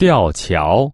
吊桥。